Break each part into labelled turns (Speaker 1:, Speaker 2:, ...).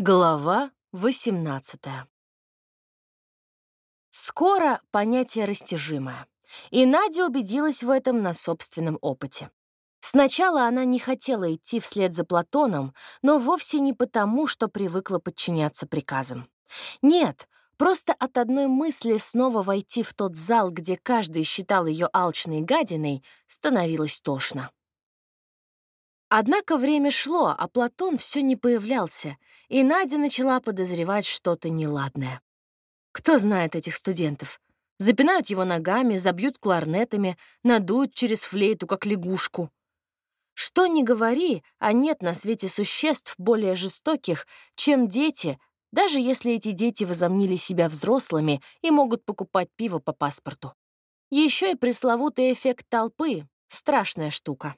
Speaker 1: Глава 18 Скоро понятие растяжимое, и Надя убедилась в этом на собственном опыте. Сначала она не хотела идти вслед за Платоном, но вовсе не потому, что привыкла подчиняться приказам. Нет, просто от одной мысли снова войти в тот зал, где каждый считал ее алчной гадиной, становилось тошно. Однако время шло, а Платон все не появлялся, и Надя начала подозревать что-то неладное. Кто знает этих студентов? Запинают его ногами, забьют кларнетами, надуют через флейту, как лягушку. Что ни говори, а нет на свете существ более жестоких, чем дети, даже если эти дети возомнили себя взрослыми и могут покупать пиво по паспорту. Еще и пресловутый эффект толпы — страшная штука.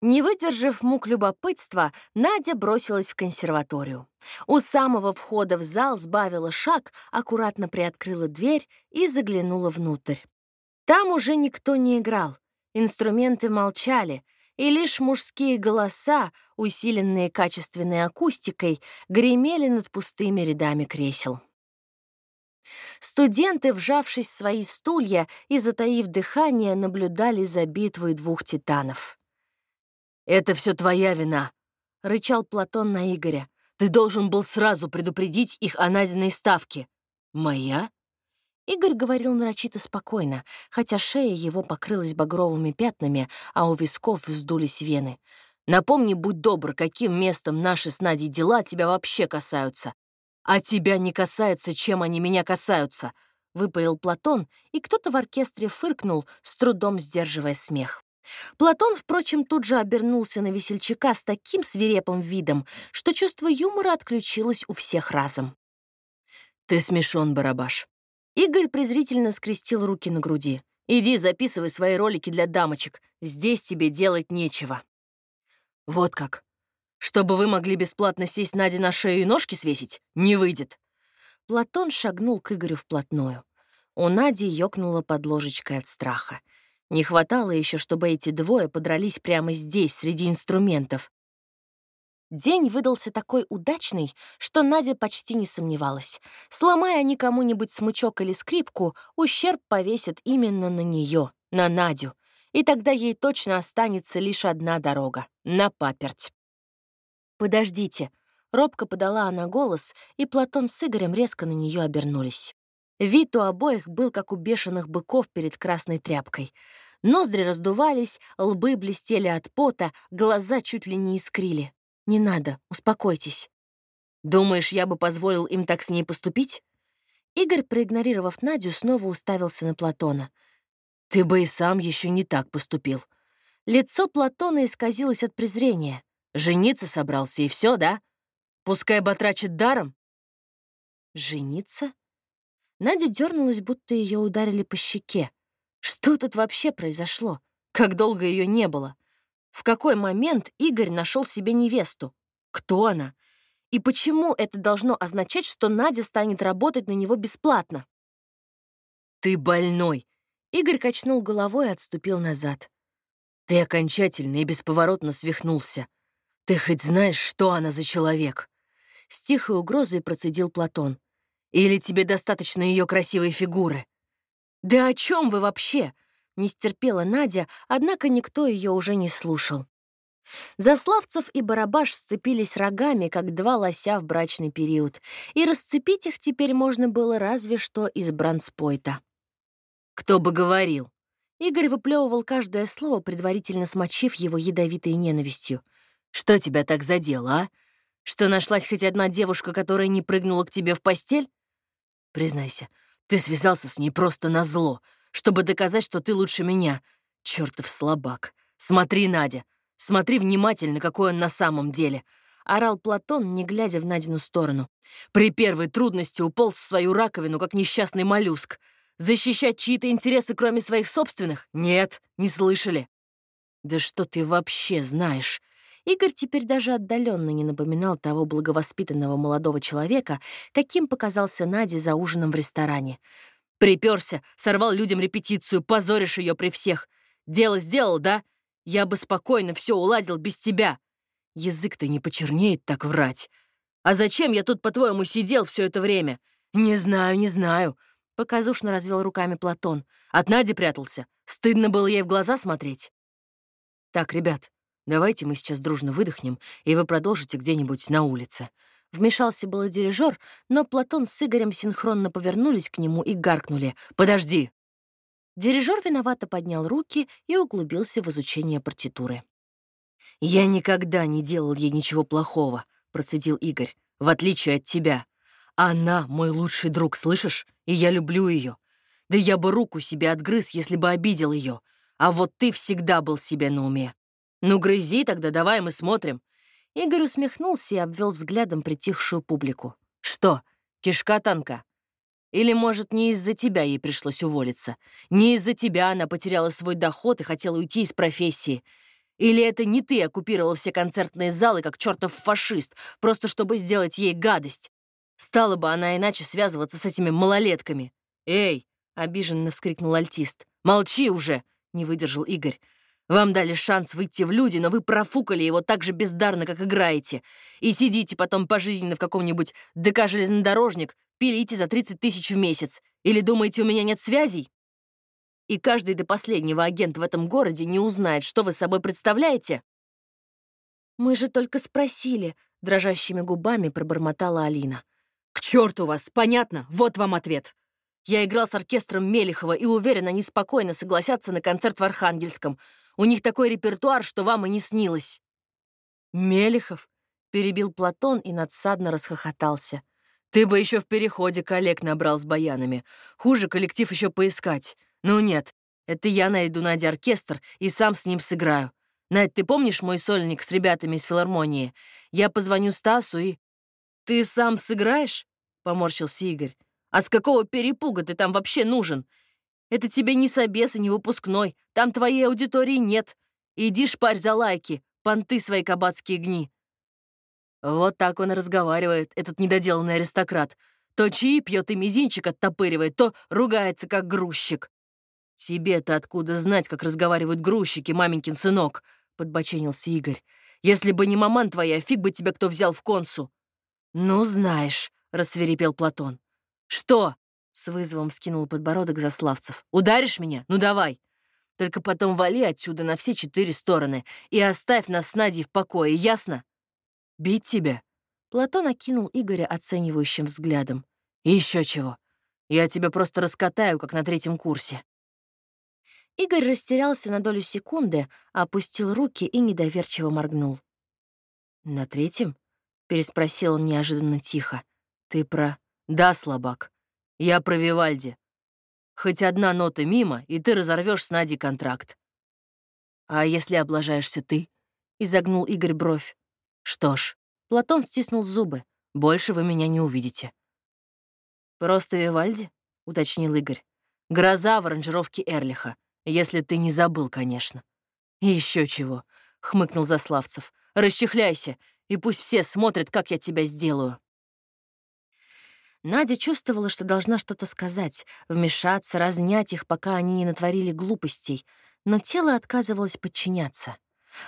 Speaker 1: Не выдержав мук любопытства, Надя бросилась в консерваторию. У самого входа в зал сбавила шаг, аккуратно приоткрыла дверь и заглянула внутрь. Там уже никто не играл, инструменты молчали, и лишь мужские голоса, усиленные качественной акустикой, гремели над пустыми рядами кресел. Студенты, вжавшись в свои стулья и затаив дыхание, наблюдали за битвой двух титанов. «Это все твоя вина», — рычал Платон на Игоря. «Ты должен был сразу предупредить их о найденной ставке». «Моя?» Игорь говорил нарочито спокойно, хотя шея его покрылась багровыми пятнами, а у висков вздулись вены. «Напомни, будь добр, каким местом наши с Надей дела тебя вообще касаются. А тебя не касается, чем они меня касаются», — выпалил Платон, и кто-то в оркестре фыркнул, с трудом сдерживая смех. Платон, впрочем, тут же обернулся на весельчака с таким свирепым видом, что чувство юмора отключилось у всех разом. «Ты смешон, барабаш». Игорь презрительно скрестил руки на груди. «Иди, записывай свои ролики для дамочек. Здесь тебе делать нечего». «Вот как. Чтобы вы могли бесплатно сесть Наде на шею и ножки свесить, не выйдет». Платон шагнул к Игорю вплотную. У Нади ёкнула под ложечкой от страха. Не хватало еще, чтобы эти двое подрались прямо здесь, среди инструментов. День выдался такой удачный, что Надя почти не сомневалась. Сломая они кому-нибудь смычок или скрипку, ущерб повесят именно на нее, на Надю. И тогда ей точно останется лишь одна дорога — на паперть. «Подождите», — робко подала она голос, и Платон с Игорем резко на нее обернулись. Вид у обоих был, как у бешеных быков перед красной тряпкой. Ноздри раздувались, лбы блестели от пота, глаза чуть ли не искрили. «Не надо, успокойтесь». «Думаешь, я бы позволил им так с ней поступить?» Игорь, проигнорировав Надю, снова уставился на Платона. «Ты бы и сам еще не так поступил». Лицо Платона исказилось от презрения. «Жениться собрался, и все, да? Пускай батрачит даром?» «Жениться?» Надя дернулась, будто ее ударили по щеке. Что тут вообще произошло? Как долго ее не было? В какой момент Игорь нашел себе невесту? Кто она? И почему это должно означать, что Надя станет работать на него бесплатно? «Ты больной!» Игорь качнул головой и отступил назад. «Ты окончательно и бесповоротно свихнулся. Ты хоть знаешь, что она за человек?» С тихой угрозой процедил Платон. Или тебе достаточно ее красивой фигуры? Да о чем вы вообще? Не стерпела Надя, однако никто ее уже не слушал. Заславцев и Барабаш сцепились рогами, как два лося в брачный период, и расцепить их теперь можно было разве что из бранспойта. «Кто бы говорил?» Игорь выплевывал каждое слово, предварительно смочив его ядовитой ненавистью. «Что тебя так задело, а? Что нашлась хоть одна девушка, которая не прыгнула к тебе в постель? Признайся, ты связался с ней просто на зло, чтобы доказать, что ты лучше меня. Чёртов слабак. Смотри, Надя, смотри внимательно, какой он на самом деле. Орал Платон, не глядя в Надину сторону. При первой трудности уполз в свою раковину, как несчастный моллюск. Защищать чьи-то интересы, кроме своих собственных? Нет, не слышали. Да что ты вообще знаешь? Игорь теперь даже отдаленно не напоминал того благовоспитанного молодого человека, каким показался Наде за ужином в ресторане. Приперся, сорвал людям репетицию, позоришь ее при всех. Дело сделал, да? Я бы спокойно все уладил без тебя. Язык-то не почернеет так врать. А зачем я тут, по-твоему, сидел все это время? Не знаю, не знаю. Показушно развел руками Платон. От Нади прятался. Стыдно было ей в глаза смотреть. Так, ребят, давайте мы сейчас дружно выдохнем, и вы продолжите где-нибудь на улице. Вмешался было дирижер, но Платон с Игорем синхронно повернулись к нему и гаркнули. «Подожди!» Дирижер виновато поднял руки и углубился в изучение партитуры. «Я никогда не делал ей ничего плохого», — процедил Игорь, «в отличие от тебя. Она мой лучший друг, слышишь? И я люблю ее. Да я бы руку себе отгрыз, если бы обидел ее. А вот ты всегда был себе на уме. Ну, грызи тогда, давай мы смотрим. Игорь усмехнулся и обвел взглядом притихшую публику. «Что, кишка танка? Или, может, не из-за тебя ей пришлось уволиться? Не из-за тебя она потеряла свой доход и хотела уйти из профессии? Или это не ты оккупировал все концертные залы, как чертов фашист, просто чтобы сделать ей гадость? Стала бы она иначе связываться с этими малолетками. «Эй!» — обиженно вскрикнул альтист. «Молчи уже!» — не выдержал Игорь. Вам дали шанс выйти в люди, но вы профукали его так же бездарно, как играете. И сидите потом пожизненно в каком-нибудь ДК-железнодорожник, пилите за 30 тысяч в месяц. Или думаете, у меня нет связей? И каждый до последнего агент в этом городе не узнает, что вы собой представляете. «Мы же только спросили», — дрожащими губами пробормотала Алина. «К черту вас, понятно? Вот вам ответ. Я играл с оркестром Мелехова и уверен, они спокойно согласятся на концерт в Архангельском. У них такой репертуар, что вам и не снилось». «Мелехов?» — перебил Платон и надсадно расхохотался. «Ты бы еще в переходе коллег набрал с баянами. Хуже коллектив еще поискать. Ну нет, это я найду Наде оркестр и сам с ним сыграю. Надь, ты помнишь мой сольник с ребятами из филармонии? Я позвоню Стасу и...» «Ты сам сыграешь?» — поморщился Игорь. «А с какого перепуга ты там вообще нужен? Это тебе не собес и не выпускной. Там твоей аудитории нет. Иди шпарь за лайки, понты свои кабацкие гни». Вот так он разговаривает, этот недоделанный аристократ. То чаи пьет и мизинчик оттопыривает, то ругается, как грузчик. «Тебе-то откуда знать, как разговаривают грузчики, маменькин сынок?» — подбоченился Игорь. «Если бы не маман твоя, фиг бы тебя кто взял в консу». «Ну, знаешь», — рассверепел Платон. «Что?» С вызовом скинул подбородок Заславцев. «Ударишь меня? Ну давай! Только потом вали отсюда на все четыре стороны и оставь нас с Надей в покое, ясно?» «Бить тебя?» Платон окинул Игоря оценивающим взглядом. «И еще чего. Я тебя просто раскатаю, как на третьем курсе». Игорь растерялся на долю секунды, опустил руки и недоверчиво моргнул. «На третьем?» — переспросил он неожиданно тихо. «Ты про...» «Да, слабак. Я про Вивальди. Хоть одна нота мимо, и ты разорвешь с Надей контракт. А если облажаешься ты? Изогнул Игорь бровь. Что ж, Платон стиснул зубы. Больше вы меня не увидите. Просто Вивальди? Уточнил Игорь. Гроза в аранжировке Эрлиха. Если ты не забыл, конечно. И еще чего, хмыкнул Заславцев. Расчехляйся, и пусть все смотрят, как я тебя сделаю. Надя чувствовала, что должна что-то сказать, вмешаться, разнять их, пока они не натворили глупостей, но тело отказывалось подчиняться.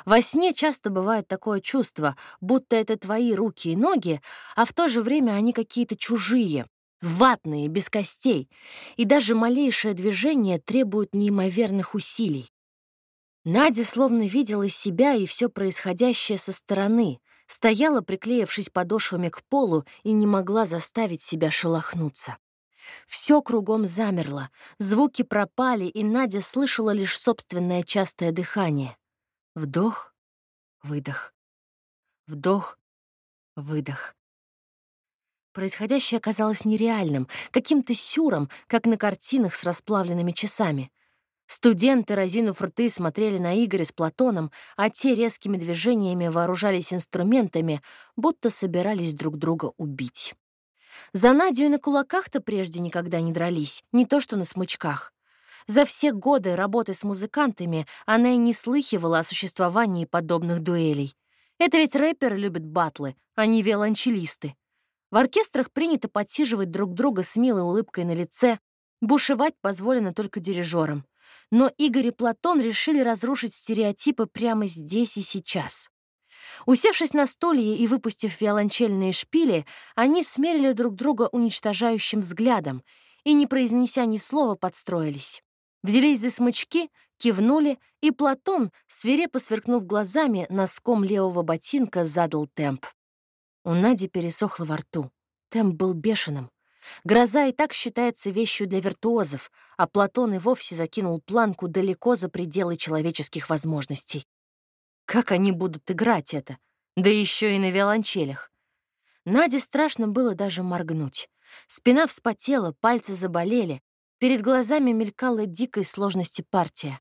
Speaker 1: Во сне часто бывает такое чувство, будто это твои руки и ноги, а в то же время они какие-то чужие, ватные, без костей, и даже малейшее движение требует неимоверных усилий. Надя словно видела себя и все происходящее со стороны, стояла, приклеившись подошвами к полу, и не могла заставить себя шелохнуться. Все кругом замерло, звуки пропали, и Надя слышала лишь собственное частое дыхание. Вдох, выдох, вдох, выдох. Происходящее казалось нереальным, каким-то сюром, как на картинах с расплавленными часами. Студенты, разинув рты, смотрели на Игоря с Платоном, а те резкими движениями вооружались инструментами, будто собирались друг друга убить. За Надю на кулаках-то прежде никогда не дрались, не то что на смычках. За все годы работы с музыкантами она и не слыхивала о существовании подобных дуэлей. Это ведь рэперы любят батлы, а не виолончелисты. В оркестрах принято подсиживать друг друга с милой улыбкой на лице, бушевать позволено только дирижерам. Но Игорь и Платон решили разрушить стереотипы прямо здесь и сейчас. Усевшись на стулье и выпустив виолончельные шпили, они смерили друг друга уничтожающим взглядом и, не произнеся ни слова, подстроились. Взялись за смычки, кивнули, и Платон, свирепо сверкнув глазами, носком левого ботинка задал темп. У Нади пересохло во рту. Темп был бешеным. Гроза и так считается вещью для виртуозов, а Платон и вовсе закинул планку далеко за пределы человеческих возможностей. Как они будут играть это? Да еще и на виолончелях. Наде страшно было даже моргнуть. Спина вспотела, пальцы заболели. Перед глазами мелькала дикой сложности партия.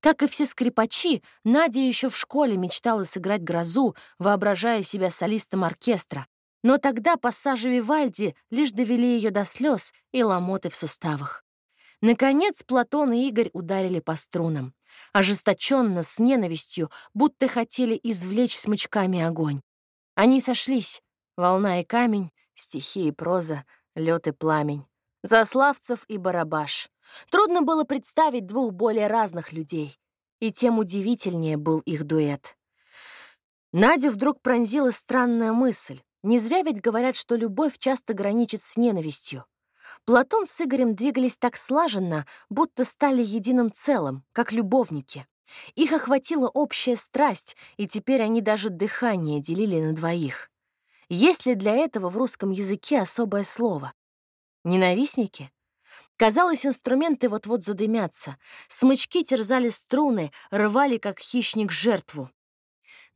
Speaker 1: Как и все скрипачи, Надя еще в школе мечтала сыграть грозу, воображая себя солистом оркестра. Но тогда пассажи Вивальди лишь довели ее до слез и ломоты в суставах. Наконец Платон и Игорь ударили по струнам. Ожесточенно, с ненавистью, будто хотели извлечь смычками огонь. Они сошлись. Волна и камень, стихи и проза, лед и пламень. Заславцев и Барабаш. Трудно было представить двух более разных людей. И тем удивительнее был их дуэт. Надю вдруг пронзила странная мысль. Не зря ведь говорят, что любовь часто граничит с ненавистью. Платон с Игорем двигались так слаженно, будто стали единым целым, как любовники. Их охватила общая страсть, и теперь они даже дыхание делили на двоих. Есть ли для этого в русском языке особое слово? Ненавистники? Казалось, инструменты вот-вот задымятся. Смычки терзали струны, рвали, как хищник, жертву.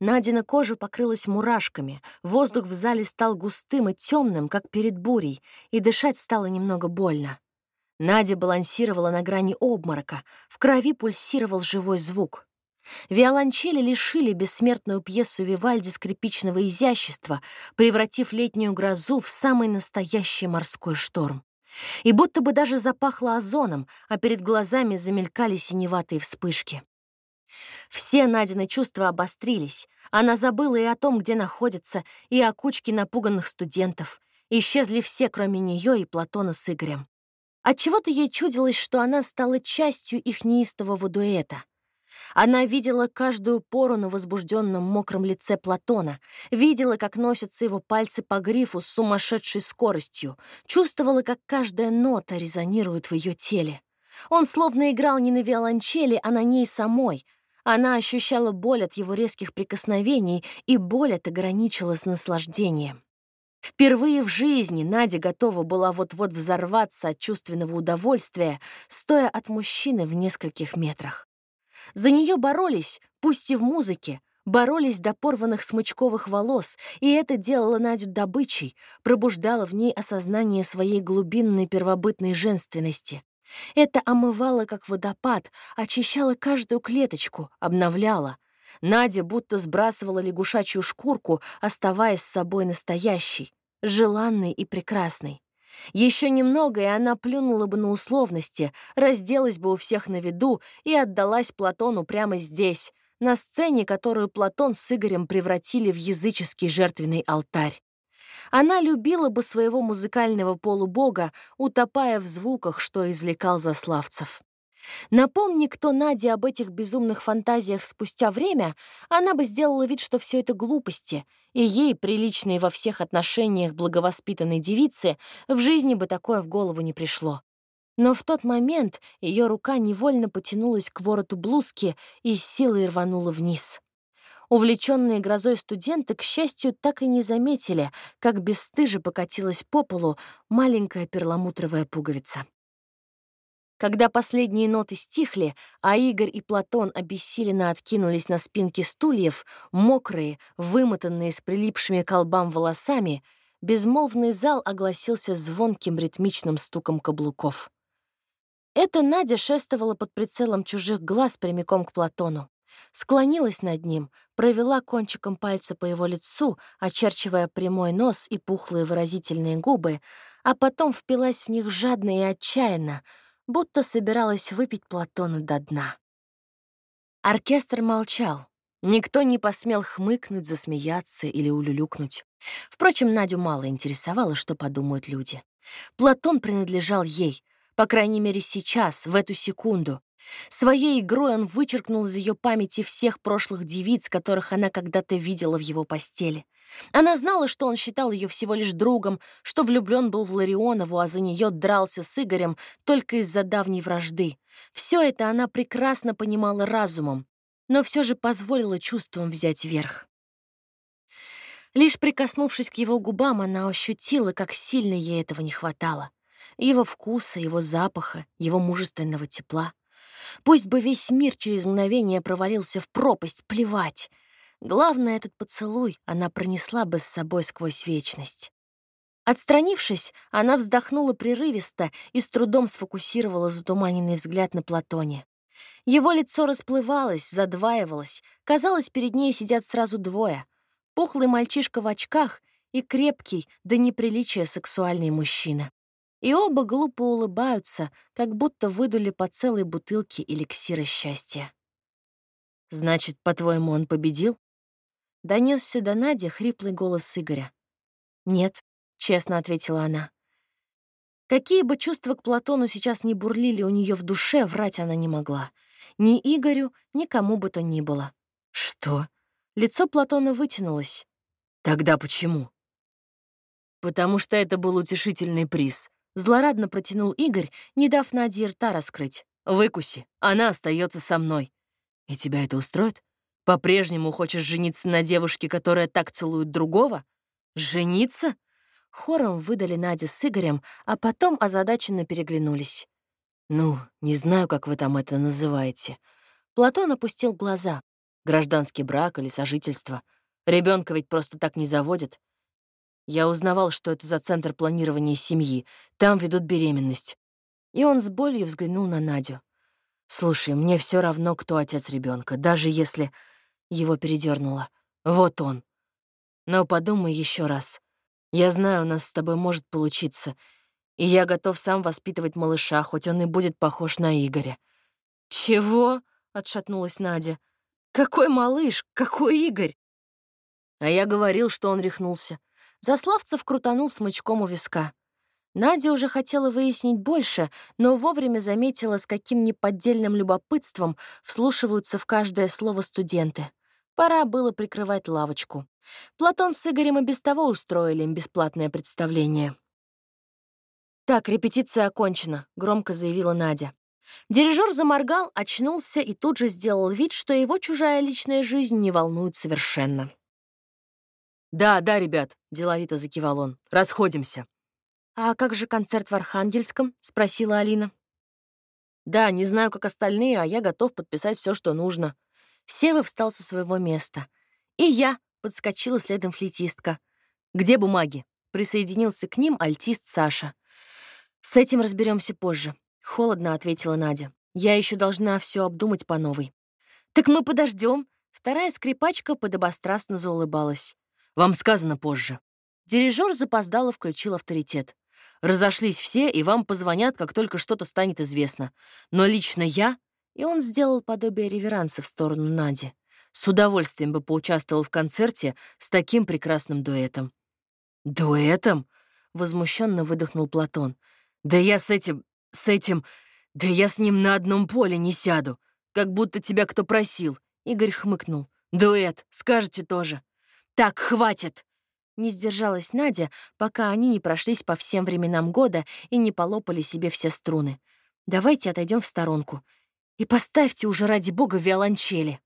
Speaker 1: Надина кожа покрылась мурашками, воздух в зале стал густым и темным, как перед бурей, и дышать стало немного больно. Надя балансировала на грани обморока, в крови пульсировал живой звук. Виолончели лишили бессмертную пьесу Вивальди скрипичного изящества, превратив летнюю грозу в самый настоящий морской шторм. И будто бы даже запахло озоном, а перед глазами замелькали синеватые вспышки. Все Надины чувства обострились. Она забыла и о том, где находится, и о кучке напуганных студентов. Исчезли все, кроме нее и Платона с Игорем. Отчего-то ей чудилось, что она стала частью их неистового дуэта. Она видела каждую пору на возбужденном мокром лице Платона, видела, как носятся его пальцы по грифу с сумасшедшей скоростью, чувствовала, как каждая нота резонирует в ее теле. Он словно играл не на виолончели, а на ней самой. Она ощущала боль от его резких прикосновений, и боль эта граничила с наслаждением. Впервые в жизни Надя готова была вот-вот взорваться от чувственного удовольствия, стоя от мужчины в нескольких метрах. За нее боролись, пусть и в музыке, боролись до порванных смычковых волос, и это делало Надю добычей, пробуждало в ней осознание своей глубинной первобытной женственности. Это омывало, как водопад, очищало каждую клеточку, обновляло. Надя будто сбрасывала лягушачью шкурку, оставаясь с собой настоящей, желанной и прекрасной. Еще немного, и она плюнула бы на условности, разделась бы у всех на виду и отдалась Платону прямо здесь, на сцене, которую Платон с Игорем превратили в языческий жертвенный алтарь. Она любила бы своего музыкального полубога, утопая в звуках, что извлекал Заславцев. Напомни, кто Наде об этих безумных фантазиях спустя время, она бы сделала вид, что все это глупости, и ей, приличной во всех отношениях благовоспитанной девице, в жизни бы такое в голову не пришло. Но в тот момент ее рука невольно потянулась к вороту блузки и с силой рванула вниз. Увлеченные грозой студенты, к счастью, так и не заметили, как бесстыже покатилась по полу маленькая перламутровая пуговица. Когда последние ноты стихли, а Игорь и Платон обессиленно откинулись на спинки стульев, мокрые, вымотанные с прилипшими колбам волосами, безмолвный зал огласился звонким ритмичным стуком каблуков. Это Надя шествовала под прицелом чужих глаз прямиком к Платону. Склонилась над ним, провела кончиком пальца по его лицу, очерчивая прямой нос и пухлые выразительные губы, а потом впилась в них жадно и отчаянно — будто собиралась выпить Платона до дна. Оркестр молчал. Никто не посмел хмыкнуть, засмеяться или улюлюкнуть. Впрочем, Надю мало интересовало, что подумают люди. Платон принадлежал ей, по крайней мере сейчас, в эту секунду, Своей игрой он вычеркнул из ее памяти всех прошлых девиц, которых она когда-то видела в его постели. Она знала, что он считал ее всего лишь другом, что влюблен был в Ларионову, а за нее дрался с Игорем только из-за давней вражды. Все это она прекрасно понимала разумом, но все же позволила чувствам взять верх. Лишь прикоснувшись к его губам, она ощутила, как сильно ей этого не хватало. Его вкуса, его запаха, его мужественного тепла. Пусть бы весь мир через мгновение провалился в пропасть, плевать. Главное, этот поцелуй она пронесла бы с собой сквозь вечность. Отстранившись, она вздохнула прерывисто и с трудом сфокусировала затуманенный взгляд на Платоне. Его лицо расплывалось, задваивалось. Казалось, перед ней сидят сразу двое. Пухлый мальчишка в очках и крепкий, до неприличия сексуальный мужчина. И оба глупо улыбаются, как будто выдули по целой бутылке эликсира счастья. «Значит, по-твоему, он победил?» Донесся до Нади хриплый голос Игоря. «Нет», — честно ответила она. Какие бы чувства к Платону сейчас не бурлили у нее в душе, врать она не могла. Ни Игорю, ни кому бы то ни было. «Что?» Лицо Платона вытянулось. «Тогда почему?» «Потому что это был утешительный приз», Злорадно протянул Игорь, не дав Наде рта раскрыть. «Выкуси, она остается со мной». «И тебя это устроит? По-прежнему хочешь жениться на девушке, которая так целует другого? Жениться?» Хором выдали Надя с Игорем, а потом озадаченно переглянулись. «Ну, не знаю, как вы там это называете». Платон опустил глаза. Гражданский брак или сожительство. Ребенка ведь просто так не заводят. Я узнавал, что это за центр планирования семьи. Там ведут беременность. И он с болью взглянул на Надю. «Слушай, мне все равно, кто отец ребенка, даже если...» Его передернуло. «Вот он. Но подумай еще раз. Я знаю, у нас с тобой может получиться, и я готов сам воспитывать малыша, хоть он и будет похож на Игоря». «Чего?» — отшатнулась Надя. «Какой малыш? Какой Игорь?» А я говорил, что он рехнулся. Заславцев крутанул смычком у виска. Надя уже хотела выяснить больше, но вовремя заметила, с каким неподдельным любопытством вслушиваются в каждое слово студенты. Пора было прикрывать лавочку. Платон с Игорем и без того устроили им бесплатное представление. «Так, репетиция окончена», — громко заявила Надя. Дирижер заморгал, очнулся и тут же сделал вид, что его чужая личная жизнь не волнует совершенно. «Да, да, ребят», — деловито закивал он, — «расходимся». «А как же концерт в Архангельском?» — спросила Алина. «Да, не знаю, как остальные, а я готов подписать все, что нужно». Сева встал со своего места. И я подскочила следом флейтистка. «Где бумаги?» — присоединился к ним альтист Саша. «С этим разберемся позже», — холодно ответила Надя. «Я еще должна все обдумать по новой». «Так мы подождем. Вторая скрипачка подобострастно заулыбалась. Вам сказано позже». Дирижер запоздало включил авторитет. «Разошлись все, и вам позвонят, как только что-то станет известно. Но лично я...» И он сделал подобие реверанса в сторону Нади. С удовольствием бы поучаствовал в концерте с таким прекрасным дуэтом. «Дуэтом?» — возмущенно выдохнул Платон. «Да я с этим... с этим... Да я с ним на одном поле не сяду. Как будто тебя кто просил». Игорь хмыкнул. «Дуэт, скажете тоже». «Так, хватит!» Не сдержалась Надя, пока они не прошлись по всем временам года и не полопали себе все струны. «Давайте отойдем в сторонку. И поставьте уже ради бога виолончели».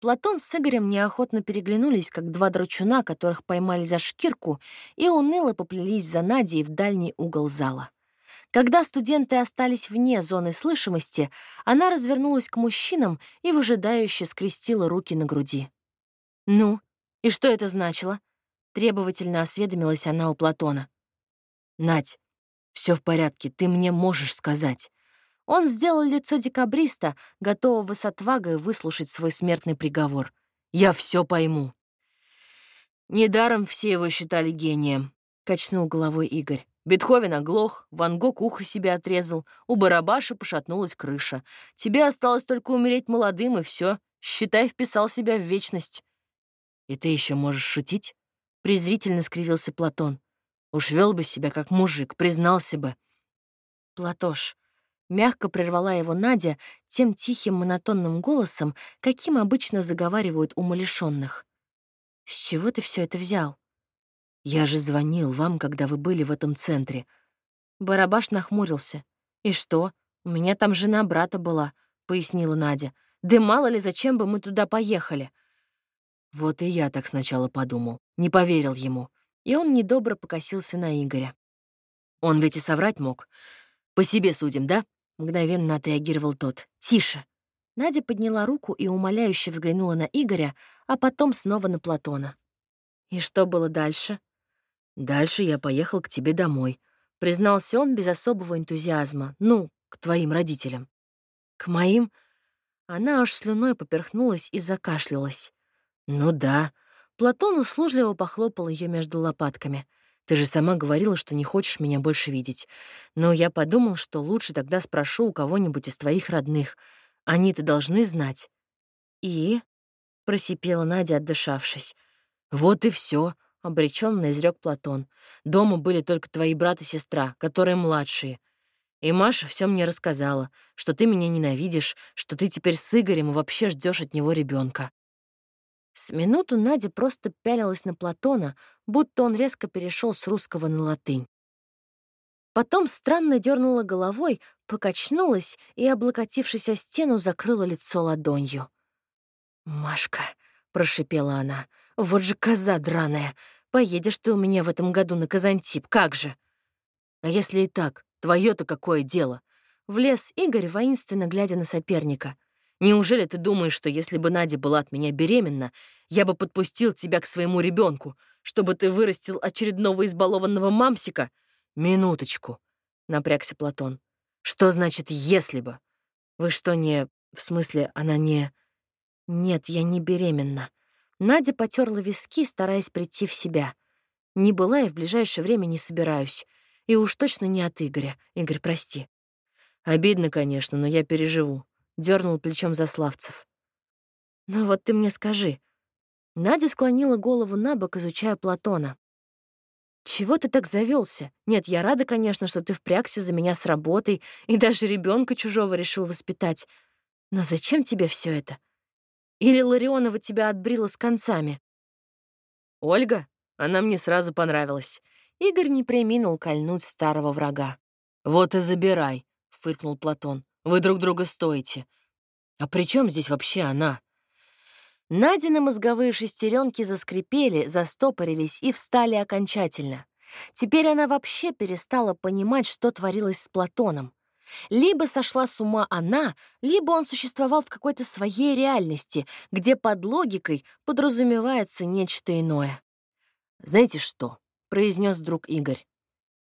Speaker 1: Платон с Игорем неохотно переглянулись, как два драчуна, которых поймали за шкирку, и уныло поплелись за Надей в дальний угол зала. Когда студенты остались вне зоны слышимости, она развернулась к мужчинам и выжидающе скрестила руки на груди. «Ну, «И что это значило?» — требовательно осведомилась она у Платона. «Надь, все в порядке, ты мне можешь сказать». Он сделал лицо декабриста, готового с отвагой выслушать свой смертный приговор. «Я все пойму». «Недаром все его считали гением», — качнул головой Игорь. Бетховен оглох, Ван Гог ухо себе отрезал, у барабаша пошатнулась крыша. Тебе осталось только умереть молодым, и все. Считай, вписал себя в вечность. «И ты еще можешь шутить?» — презрительно скривился Платон. «Уж вел бы себя как мужик, признался бы». «Платош, Мягко прервала его Надя тем тихим монотонным голосом, каким обычно заговаривают умалишенных. «С чего ты все это взял?» «Я же звонил вам, когда вы были в этом центре». Барабаш нахмурился. «И что? У меня там жена брата была», — пояснила Надя. «Да мало ли, зачем бы мы туда поехали?» Вот и я так сначала подумал. Не поверил ему. И он недобро покосился на Игоря. Он ведь и соврать мог. По себе судим, да? Мгновенно отреагировал тот. «Тише!» Надя подняла руку и умоляюще взглянула на Игоря, а потом снова на Платона. «И что было дальше?» «Дальше я поехал к тебе домой», — признался он без особого энтузиазма. «Ну, к твоим родителям». «К моим?» Она аж слюной поперхнулась и закашлялась. «Ну да». Платон услужливо похлопал ее между лопатками — ты же сама говорила, что не хочешь меня больше видеть. Но я подумал, что лучше тогда спрошу у кого-нибудь из твоих родных. Они-то должны знать». «И?» — просипела Надя, отдышавшись. «Вот и все, обреченно изрек Платон. «Дома были только твои брат и сестра, которые младшие. И Маша все мне рассказала, что ты меня ненавидишь, что ты теперь с Игорем и вообще ждешь от него ребенка. С минуту Надя просто пялилась на Платона, будто он резко перешел с русского на латынь. Потом странно дернула головой, покачнулась и, облокотившись о стену, закрыла лицо ладонью. «Машка», — прошипела она, — «вот же коза драная! Поедешь ты у меня в этом году на Казантип, как же!» «А если и так, твое-то какое дело?» Влез Игорь, воинственно глядя на соперника — Неужели ты думаешь, что если бы Надя была от меня беременна, я бы подпустил тебя к своему ребенку, чтобы ты вырастил очередного избалованного мамсика? Минуточку, — напрягся Платон. Что значит «если бы»? Вы что, не... В смысле, она не... Нет, я не беременна. Надя потерла виски, стараясь прийти в себя. Не была и в ближайшее время не собираюсь. И уж точно не от Игоря. Игорь, прости. Обидно, конечно, но я переживу дернул плечом Заславцев. «Ну вот ты мне скажи». Надя склонила голову на бок, изучая Платона. «Чего ты так завелся? Нет, я рада, конечно, что ты впрягся за меня с работой и даже ребенка чужого решил воспитать. Но зачем тебе все это? Или Ларионова тебя отбрила с концами?» «Ольга? Она мне сразу понравилась». Игорь не преминул кольнуть старого врага. «Вот и забирай», — фыркнул Платон. Вы друг друга стоите. А при чем здесь вообще она? Надины мозговые шестеренки заскрипели, застопорились и встали окончательно. Теперь она вообще перестала понимать, что творилось с Платоном. Либо сошла с ума она, либо он существовал в какой-то своей реальности, где под логикой подразумевается нечто иное. «Знаете что?» — произнес друг Игорь.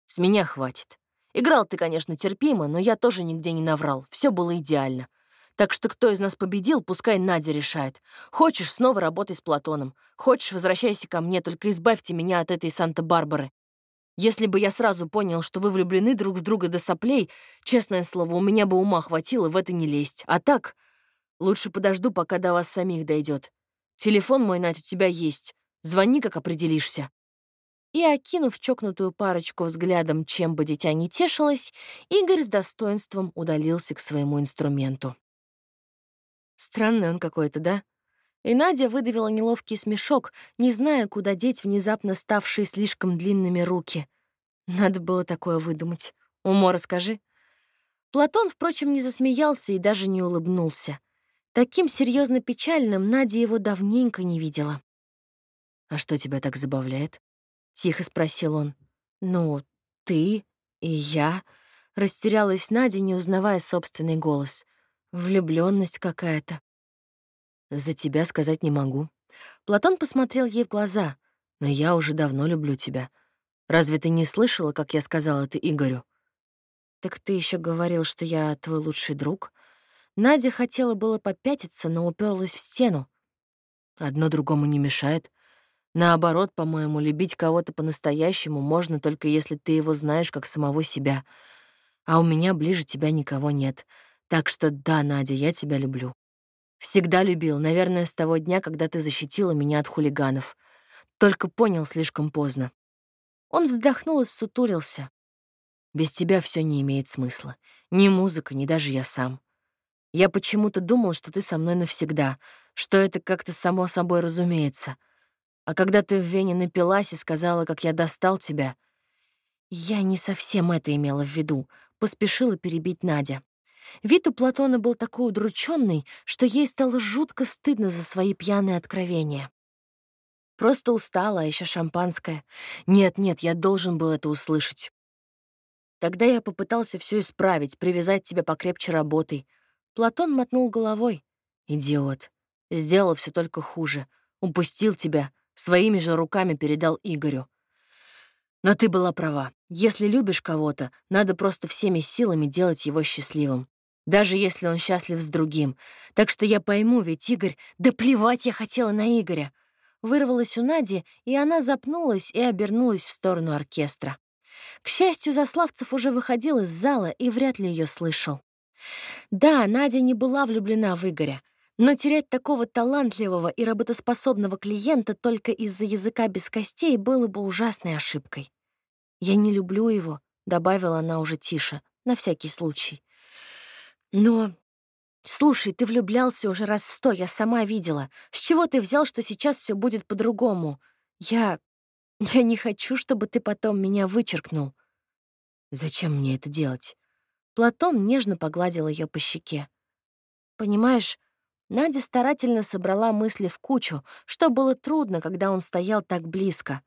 Speaker 1: «С меня хватит. Играл ты, конечно, терпимо, но я тоже нигде не наврал. Все было идеально. Так что кто из нас победил, пускай Надя решает. Хочешь, снова работай с Платоном. Хочешь, возвращайся ко мне, только избавьте меня от этой Санта-Барбары. Если бы я сразу понял, что вы влюблены друг в друга до соплей, честное слово, у меня бы ума хватило в это не лезть. А так, лучше подожду, пока до вас самих дойдет. Телефон мой, Надь, у тебя есть. Звони, как определишься и, окинув чокнутую парочку взглядом, чем бы дитя не тешилось, Игорь с достоинством удалился к своему инструменту. Странный он какой-то, да? И Надя выдавила неловкий смешок, не зная, куда деть внезапно ставшие слишком длинными руки. Надо было такое выдумать. Умо расскажи. Платон, впрочем, не засмеялся и даже не улыбнулся. Таким серьезно печальным Надя его давненько не видела. «А что тебя так забавляет?» — тихо спросил он. «Ну, ты и я...» — растерялась Надя, не узнавая собственный голос. Влюбленность какая-то. «За тебя сказать не могу». Платон посмотрел ей в глаза. «Но я уже давно люблю тебя. Разве ты не слышала, как я сказала это Игорю?» «Так ты еще говорил, что я твой лучший друг?» Надя хотела было попятиться, но уперлась в стену. «Одно другому не мешает», Наоборот, по-моему, любить кого-то по-настоящему можно только если ты его знаешь как самого себя. А у меня ближе тебя никого нет. Так что да, Надя, я тебя люблю. Всегда любил, наверное, с того дня, когда ты защитила меня от хулиганов. Только понял слишком поздно. Он вздохнул и сутулился. Без тебя все не имеет смысла. Ни музыка, ни даже я сам. Я почему-то думал, что ты со мной навсегда, что это как-то само собой разумеется. А когда ты в Вене напилась и сказала, как я достал тебя, я не совсем это имела в виду, поспешила перебить Надя. Вид у Платона был такой удрученный, что ей стало жутко стыдно за свои пьяные откровения. Просто устала, а еще шампанское. Нет, нет, я должен был это услышать. Тогда я попытался все исправить, привязать тебя покрепче работой. Платон мотнул головой. Идиот. Сделал все только хуже. Упустил тебя, своими же руками передал Игорю. Но ты была права. Если любишь кого-то, надо просто всеми силами делать его счастливым даже если он счастлив с другим. Так что я пойму, ведь Игорь... Да плевать я хотела на Игоря. Вырвалась у Нади, и она запнулась и обернулась в сторону оркестра. К счастью, Заславцев уже выходил из зала и вряд ли ее слышал. Да, Надя не была влюблена в Игоря, но терять такого талантливого и работоспособного клиента только из-за языка без костей было бы ужасной ошибкой. «Я не люблю его», — добавила она уже тише, на всякий случай. Но... Слушай, ты влюблялся уже раз сто, я сама видела. С чего ты взял, что сейчас все будет по-другому? Я... Я не хочу, чтобы ты потом меня вычеркнул. Зачем мне это делать? Платон нежно погладил ее по щеке. Понимаешь, Надя старательно собрала мысли в кучу, что было трудно, когда он стоял так близко.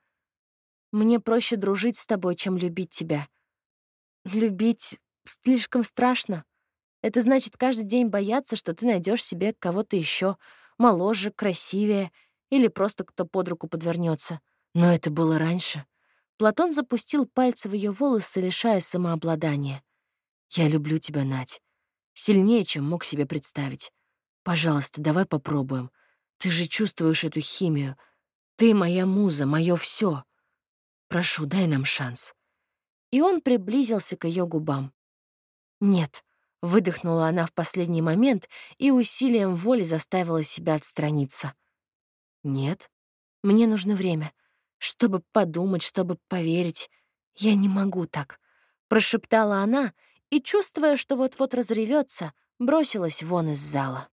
Speaker 1: Мне проще дружить с тобой, чем любить тебя. Любить слишком страшно. Это значит каждый день бояться, что ты найдешь себе кого-то еще моложе, красивее или просто кто под руку подвернется. Но это было раньше. Платон запустил пальцы в ее волосы, лишая самообладания. «Я люблю тебя, Надь. Сильнее, чем мог себе представить. Пожалуйста, давай попробуем. Ты же чувствуешь эту химию. Ты моя муза, мое все. Прошу, дай нам шанс». И он приблизился к ее губам. «Нет», Выдохнула она в последний момент и усилием воли заставила себя отстраниться. «Нет, мне нужно время, чтобы подумать, чтобы поверить. Я не могу так», — прошептала она и, чувствуя, что вот-вот разревется, бросилась вон из зала.